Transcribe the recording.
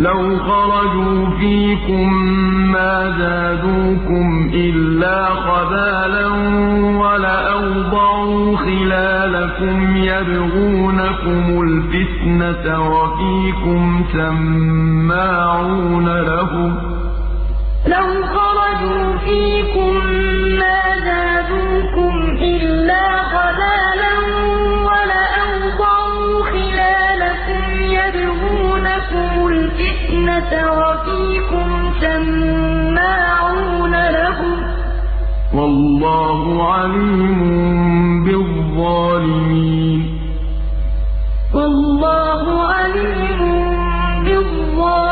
لَوْ خَرَجُوا فِيكُم مَّا زَادُوكُمْ إِلَّا خَبَالًا وَلَأَوْضَعُوا خِلَالَكُمْ يَبْغُونَكُمُ الْفِتْنَةَ وَفِيكُمْ سَمَّاعُونَ الفتنة وفيكم سماعون لهم والله عليم بالظالمين. والله عليم بالظالمين.